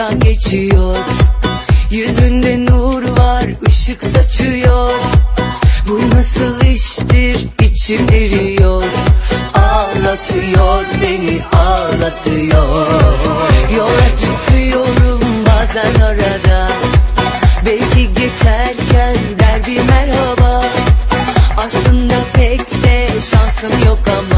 Buradan geçiyor. Yüzünde nur var ışık saçıyor. Bu nasıl iştir? İçim eriyor. Ağlatıyor beni ağlatıyor. Yola çıkıyorum bazen arada. Belki geçerken der bir merhaba. Aslında pek de şansım yok ama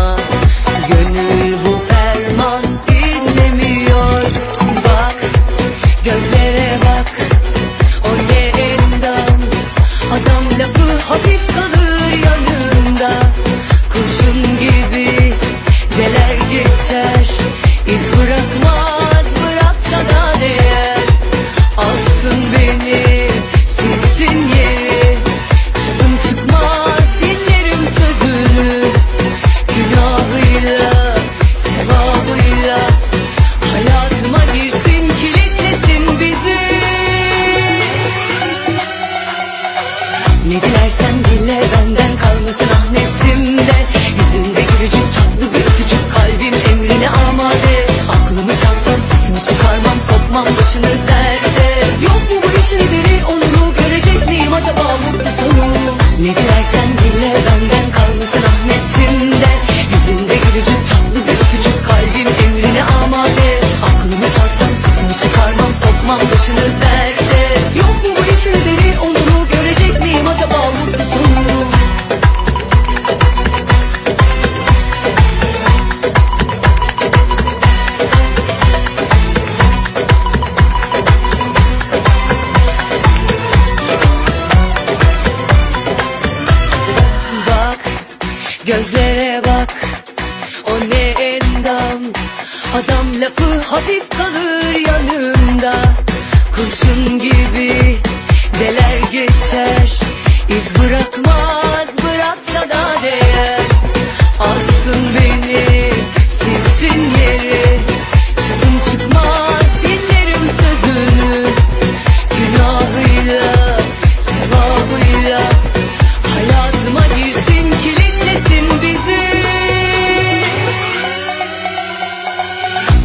geçer. İz bırakmaz derde Yok mu bu işin ederi onunu görecek miyim acaba mutlu sonu Ne dilersen dile benden kalmasın ah nefsimden Yüzünde gülücük tatlı bir öpücük kalbim emrine amade. Aklımı çalsan sesimi çıkarmam sokmam başını derde gözlere bak. O ne endam? Adam lafı hafif kalır yanımda Kurşun gibi deler geçer? İz bırakmaz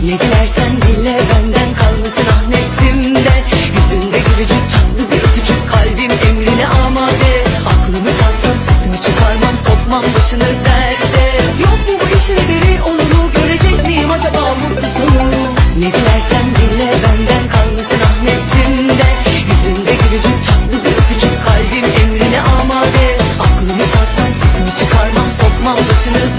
Ne dilersen dile benden kalmasın ah nefsimde. Yüzünde gülücük tatlı bir öpücük kalbim emrine amade. Aklımı çalsan sesimi çıkarmam sokmam başını derde. Yok mu bu işin biri onunu görecek miyim acaba mutlu sonu Ne dilersen dile benden kalmasın ah nefsimde. Yüzünde gülücük tatlı bir öpücük kalbim emrine amade. Aklımı çalsan sesimi çıkarmam sokmam başını derde